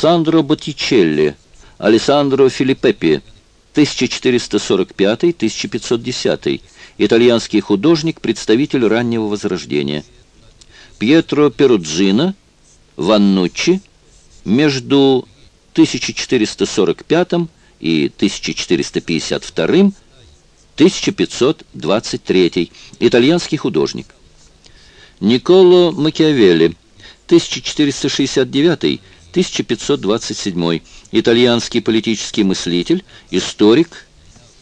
Сандро Боттичелли, Алессандро Филиппеппи, 1445-1510, итальянский художник, представитель раннего Возрождения. Пьетро Перуджино, Ваннуччи, между 1445 и 1452 1523 итальянский художник. Николо Макиавелли, 1469-1527, итальянский политический мыслитель, историк,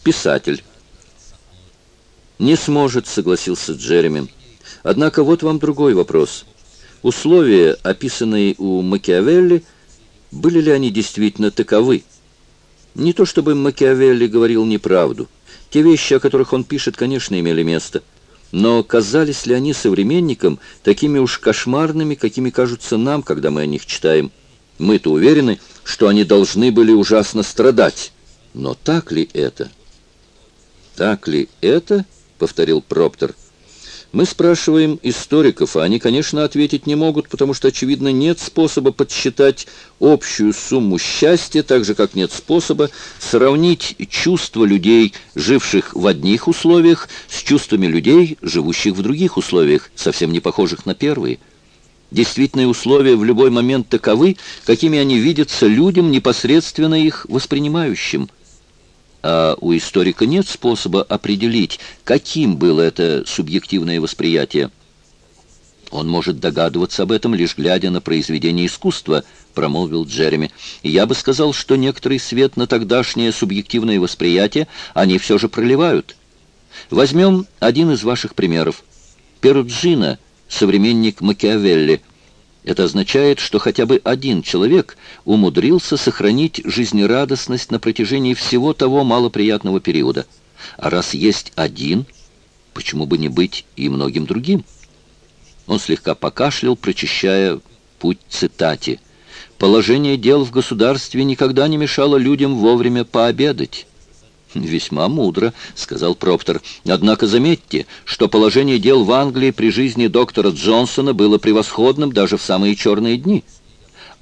писатель. «Не сможет», — согласился Джереми. «Однако вот вам другой вопрос. Условия, описанные у Макиавелли, были ли они действительно таковы? Не то чтобы Макиавелли говорил неправду. Те вещи, о которых он пишет, конечно, имели место. Но казались ли они современникам такими уж кошмарными, какими кажутся нам, когда мы о них читаем? Мы-то уверены, что они должны были ужасно страдать. Но так ли это? «Так ли это?» — повторил Проптер. Мы спрашиваем историков, а они, конечно, ответить не могут, потому что, очевидно, нет способа подсчитать общую сумму счастья, так же, как нет способа сравнить чувства людей, живших в одних условиях, с чувствами людей, живущих в других условиях, совсем не похожих на первые. Действительные условия в любой момент таковы, какими они видятся людям, непосредственно их воспринимающим – а у историка нет способа определить, каким было это субъективное восприятие. «Он может догадываться об этом, лишь глядя на произведение искусства», — промолвил Джереми. «Я бы сказал, что некоторый свет на тогдашнее субъективное восприятие они все же проливают. Возьмем один из ваших примеров. Перуджино, современник Макиавелли — это означает, что хотя бы один человек умудрился сохранить жизнерадостность на протяжении всего того малоприятного периода. А раз есть один, почему бы не быть и многим другим? Он слегка покашлял, прочищая путь цитате. «Положение дел в государстве никогда не мешало людям вовремя пообедать». «Весьма мудро», — сказал Проптер. «Однако заметьте, что положение дел в Англии при жизни доктора Джонсона было превосходным даже в самые черные дни.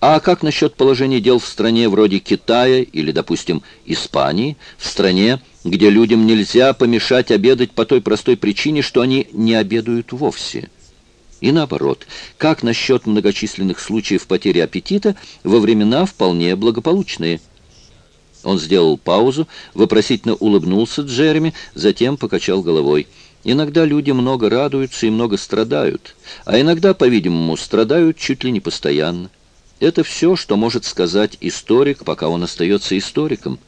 А как насчет положения дел в стране вроде Китая или, допустим, Испании, в стране, где людям нельзя помешать обедать по той простой причине, что они не обедают вовсе?» И наоборот, как насчет многочисленных случаев потери аппетита во времена вполне благополучные – он сделал паузу, вопросительно улыбнулся Джереми, затем покачал головой. Иногда люди много радуются и много страдают, а иногда, по-видимому, страдают чуть ли не постоянно. Это все, что может сказать историк, пока он остается историком.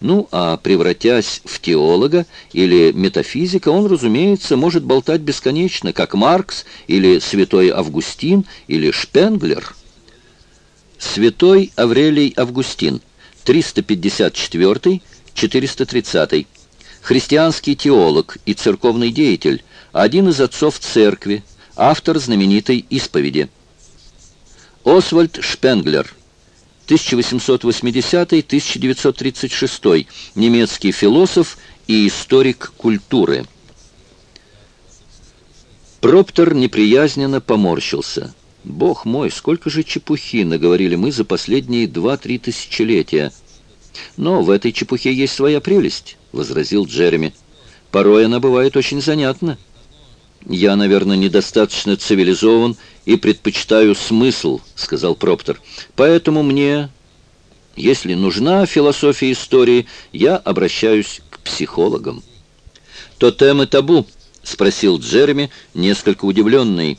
Ну, а превратясь в теолога или метафизика, он, разумеется, может болтать бесконечно, как Маркс или святой Августин или Шпенглер. Святой Аврелий Августин – 354-430. Христианский теолог и церковный деятель, один из отцов церкви, автор знаменитой исповеди. Освальд Шпенглер, 1880-1936, немецкий философ и историк культуры. Проптер неприязненно поморщился. Бог мой, сколько же чепухи наговорили мы за последние два-три тысячелетия. Но в этой чепухе есть своя прелесть, — возразил Джереми. Порой она бывает очень занятна. Я, наверное, недостаточно цивилизован и предпочитаю смысл, — сказал Проптер. Поэтому мне, если нужна философия истории, я обращаюсь к психологам. «Тотем табу?» — спросил Джереми, несколько удивленный.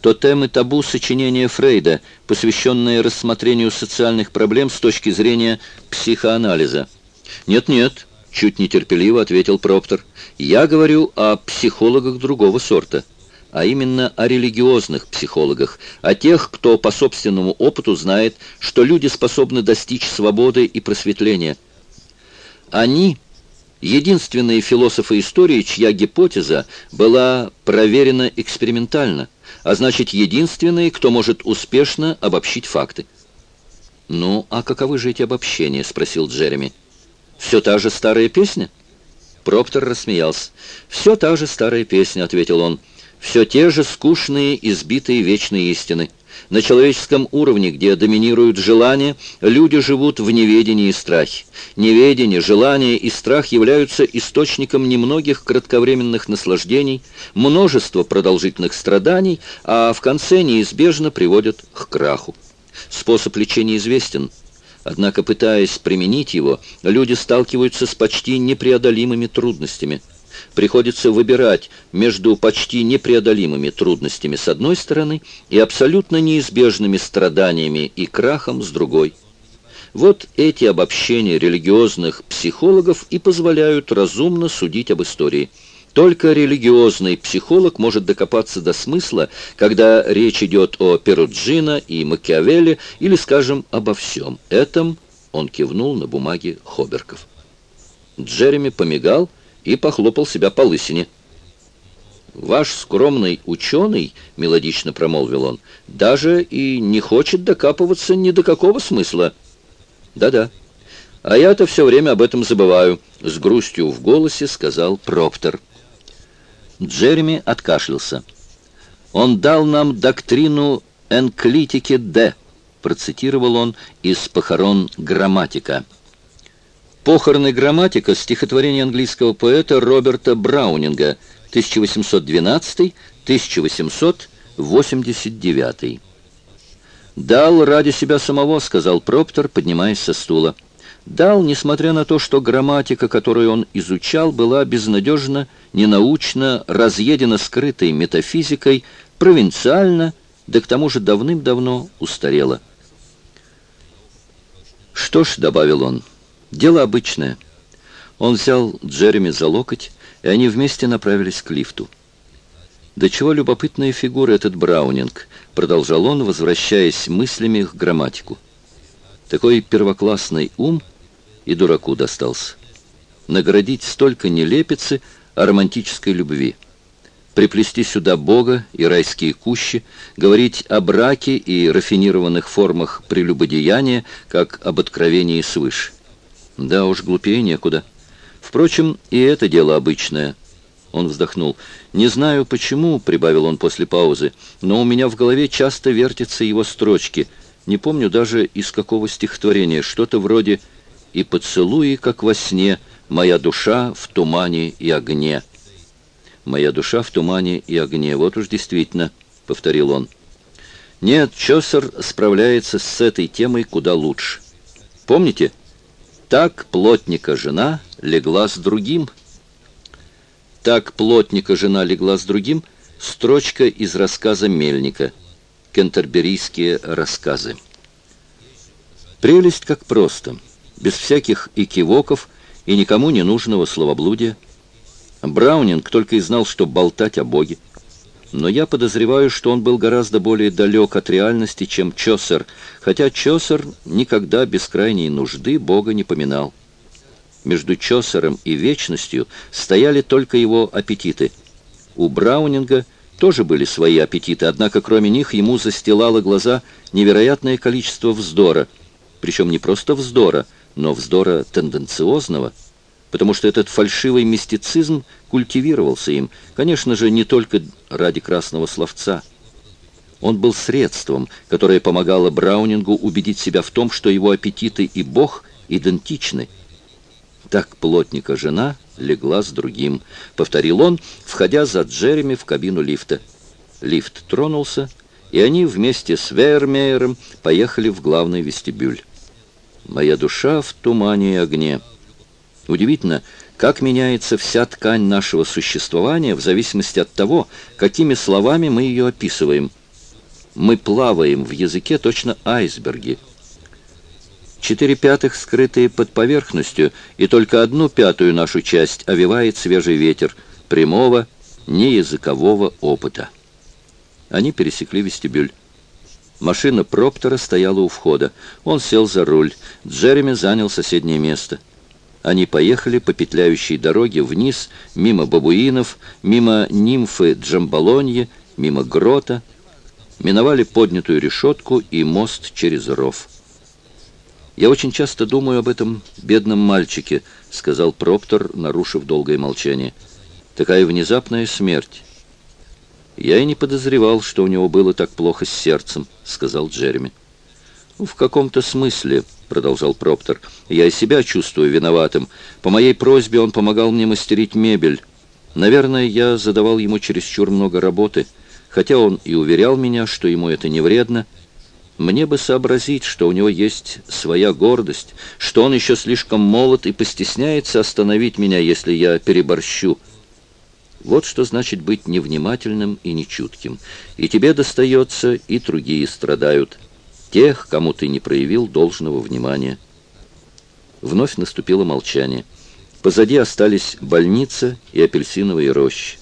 «Тотем и табу» сочинения Фрейда, посвященное рассмотрению социальных проблем с точки зрения психоанализа. «Нет-нет», — чуть нетерпеливо ответил Проптер, — «я говорю о психологах другого сорта» а именно о религиозных психологах, о тех, кто по собственному опыту знает, что люди способны достичь свободы и просветления. Они — единственные философы истории, чья гипотеза была проверена экспериментально — а значит, единственные, кто может успешно обобщить факты. «Ну, а каковы же эти обобщения?» — спросил Джереми. «Все та же старая песня?» Проптер рассмеялся. «Все та же старая песня», — ответил он. «Все те же скучные, избитые вечные истины. На человеческом уровне, где доминируют желания, люди живут в неведении и страхе. Неведение, желание и страх являются источником немногих кратковременных наслаждений, множества продолжительных страданий, а в конце неизбежно приводят к краху. Способ лечения известен. Однако, пытаясь применить его, люди сталкиваются с почти непреодолимыми трудностями – приходится выбирать между почти непреодолимыми трудностями с одной стороны и абсолютно неизбежными страданиями и крахом с другой. Вот эти обобщения религиозных психологов и позволяют разумно судить об истории. Только религиозный психолог может докопаться до смысла, когда речь идет о Перуджино и Макиавелле или, скажем, обо всем этом, он кивнул на бумаге Хоберков. Джереми помигал, и похлопал себя по лысине. «Ваш скромный ученый, — мелодично промолвил он, — даже и не хочет докапываться ни до какого смысла». «Да-да. А я-то все время об этом забываю», — с грустью в голосе сказал Проптер. Джереми откашлялся. «Он дал нам доктрину энклитики Д», — процитировал он из похорон грамматика. Похороны грамматика, стихотворение английского поэта Роберта Браунинга, 1812-1889. «Дал ради себя самого», — сказал Проптер, поднимаясь со стула. Дал, несмотря на то, что грамматика, которую он изучал, была безнадежно, ненаучно, разъедена скрытой метафизикой, провинциально, да к тому же давным-давно устарела. «Что ж», — добавил он, — Дело обычное. Он взял Джереми за локоть, и они вместе направились к лифту. «Да чего любопытная фигура этот Браунинг», — продолжал он, возвращаясь мыслями к грамматику. «Такой первоклассный ум и дураку достался. Наградить столько нелепицы о романтической любви. Приплести сюда Бога и райские кущи, говорить о браке и рафинированных формах прелюбодеяния, как об откровении свыше. Да уж, глупее некуда. Впрочем, и это дело обычное. Он вздохнул. «Не знаю почему», — прибавил он после паузы, «но у меня в голове часто вертятся его строчки. Не помню даже из какого стихотворения. Что-то вроде «И поцелуи, как во сне, моя душа в тумане и огне». «Моя душа в тумане и огне». Вот уж действительно, — повторил он. Нет, Чосер справляется с этой темой куда лучше. Помните? Так плотника жена легла с другим. Так плотника жена легла с другим. Строчка из рассказа Мельника. Кентерберийские рассказы. Прелесть как просто, без всяких экивоков и никому не нужного словоблудия. Браунинг только и знал, что болтать о Боге но я подозреваю, что он был гораздо более далек от реальности, чем Чосер, хотя Чосер никогда без крайней нужды Бога не поминал. Между Чосером и вечностью стояли только его аппетиты. У Браунинга тоже были свои аппетиты, однако кроме них ему застилало глаза невероятное количество вздора, причем не просто вздора, но вздора тенденциозного – потому что этот фальшивый мистицизм культивировался им, конечно же, не только ради красного словца. Он был средством, которое помогало Браунингу убедить себя в том, что его аппетиты и Бог идентичны. Так плотника жена легла с другим, повторил он, входя за Джереми в кабину лифта. Лифт тронулся, и они вместе с Вермеером поехали в главный вестибюль. «Моя душа в тумане и огне». Удивительно, как меняется вся ткань нашего существования в зависимости от того, какими словами мы ее описываем. Мы плаваем в языке точно айсберги. Четыре пятых скрытые под поверхностью, и только одну пятую нашу часть овивает свежий ветер прямого, неязыкового опыта. Они пересекли вестибюль. Машина Проптера стояла у входа. Он сел за руль. Джереми занял соседнее место. Они поехали по петляющей дороге вниз, мимо бабуинов, мимо нимфы Джамбалоньи, мимо грота, миновали поднятую решетку и мост через ров. «Я очень часто думаю об этом бедном мальчике», — сказал Проптор, нарушив долгое молчание. «Такая внезапная смерть. «Я и не подозревал, что у него было так плохо с сердцем», — сказал Джереми. «В каком-то смысле», — продолжал Проптер, — «я и себя чувствую виноватым. По моей просьбе он помогал мне мастерить мебель. Наверное, я задавал ему чересчур много работы, хотя он и уверял меня, что ему это не вредно. Мне бы сообразить, что у него есть своя гордость, что он еще слишком молод и постесняется остановить меня, если я переборщу». Вот что значит быть невнимательным и нечутким. И тебе достается, и другие страдают. Тех, кому ты не проявил должного внимания. Вновь наступило молчание. Позади остались больница и апельсиновые рощи.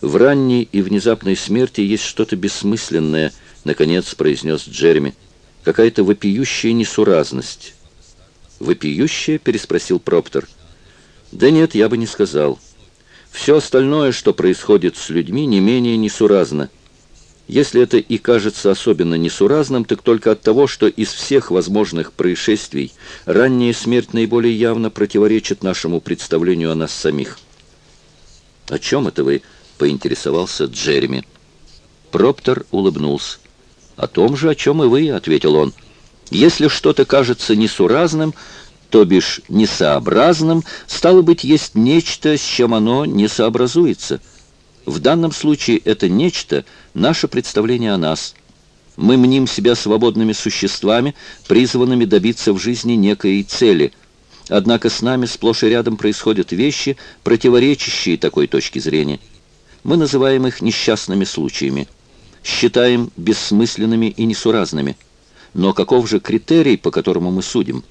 В ранней и внезапной смерти есть что-то бессмысленное, наконец произнес Джереми. Какая-то вопиющая несуразность. «Вопиющая?» — переспросил Проптер. «Да нет, я бы не сказал». Все остальное, что происходит с людьми, не менее несуразно. Если это и кажется особенно несуразным, так только от того, что из всех возможных происшествий ранняя смерть наиболее явно противоречит нашему представлению о нас самих. «О чем это вы?» — поинтересовался Джереми. Проптер улыбнулся. «О том же, о чем и вы», — ответил он. «Если что-то кажется несуразным, то бишь несообразным, стало быть, есть нечто, с чем оно не сообразуется. В данном случае это нечто — наше представление о нас. Мы мним себя свободными существами, призванными добиться в жизни некой цели. Однако с нами сплошь и рядом происходят вещи, противоречащие такой точке зрения. Мы называем их несчастными случаями, считаем бессмысленными и несуразными. Но каков же критерий, по которому мы судим?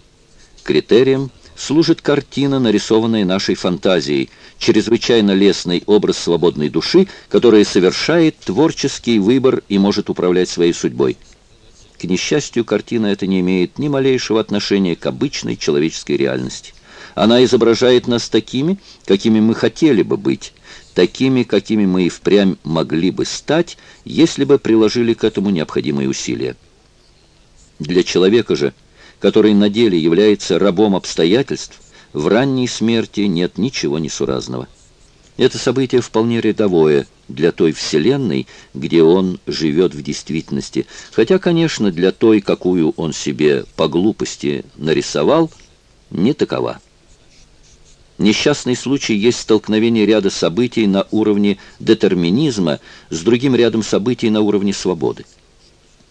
Критерием служит картина, нарисованная нашей фантазией, чрезвычайно лестный образ свободной души, которая совершает творческий выбор и может управлять своей судьбой. К несчастью, картина эта не имеет ни малейшего отношения к обычной человеческой реальности. Она изображает нас такими, какими мы хотели бы быть, такими, какими мы и впрямь могли бы стать, если бы приложили к этому необходимые усилия. Для человека же который на деле является рабом обстоятельств, в ранней смерти нет ничего несуразного. Это событие вполне рядовое для той вселенной, где он живет в действительности, хотя, конечно, для той, какую он себе по глупости нарисовал, не такова. Несчастный случай есть столкновение ряда событий на уровне детерминизма с другим рядом событий на уровне свободы.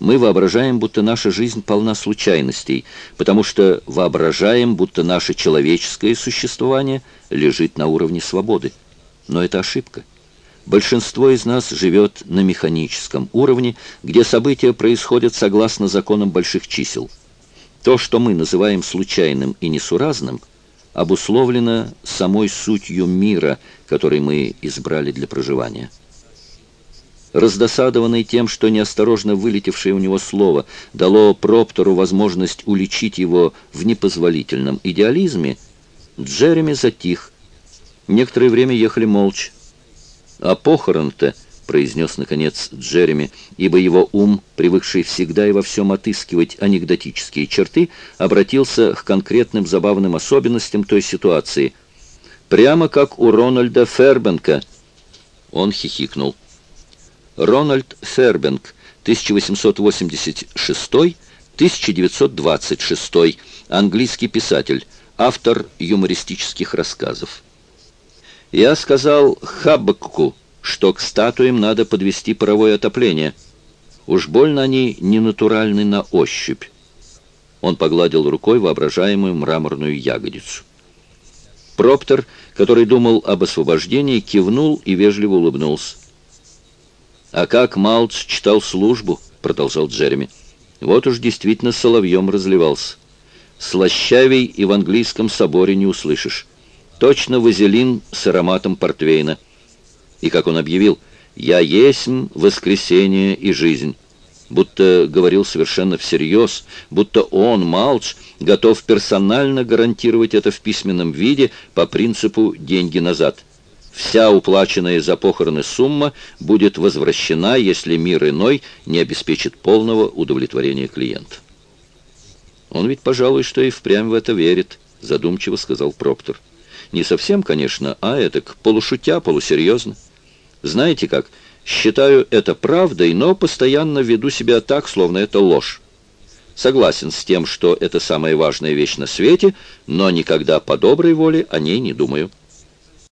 Мы воображаем, будто наша жизнь полна случайностей, потому что воображаем, будто наше человеческое существование лежит на уровне свободы. Но это ошибка. Большинство из нас живет на механическом уровне, где события происходят согласно законам больших чисел. То, что мы называем случайным и несуразным, обусловлено самой сутью мира, который мы избрали для проживания. Раздосадованный тем, что неосторожно вылетевшее у него слово дало Проптору возможность уличить его в непозволительном идеализме, Джереми затих. Некоторое время ехали молча. «А похорон-то», — произнес, наконец, Джереми, ибо его ум, привыкший всегда и во всем отыскивать анекдотические черты, обратился к конкретным забавным особенностям той ситуации. «Прямо как у Рональда Фербенка». Он хихикнул. Рональд Фербенг, 1886-1926, английский писатель, автор юмористических рассказов. Я сказал Хаббакку, что к статуям надо подвести паровое отопление. Уж больно они ненатуральны на ощупь. Он погладил рукой воображаемую мраморную ягодицу. Проптер, который думал об освобождении, кивнул и вежливо улыбнулся. «А как Малц читал службу?» — продолжал Джереми. «Вот уж действительно соловьем разливался. Слащавей и в английском соборе не услышишь. Точно вазелин с ароматом портвейна. И как он объявил, «Я есть воскресение и жизнь» будто говорил совершенно всерьез, будто он, Малч, готов персонально гарантировать это в письменном виде по принципу «деньги назад». Вся уплаченная за похороны сумма будет возвращена, если мир иной не обеспечит полного удовлетворения клиента. Он ведь, пожалуй, что и впрямь в это верит, задумчиво сказал Проптор. Не совсем, конечно, а это полушутя, полусерьезно. Знаете как, Считаю это правдой, но постоянно веду себя так, словно это ложь. Согласен с тем, что это самая важная вещь на свете, но никогда по доброй воле о ней не думаю.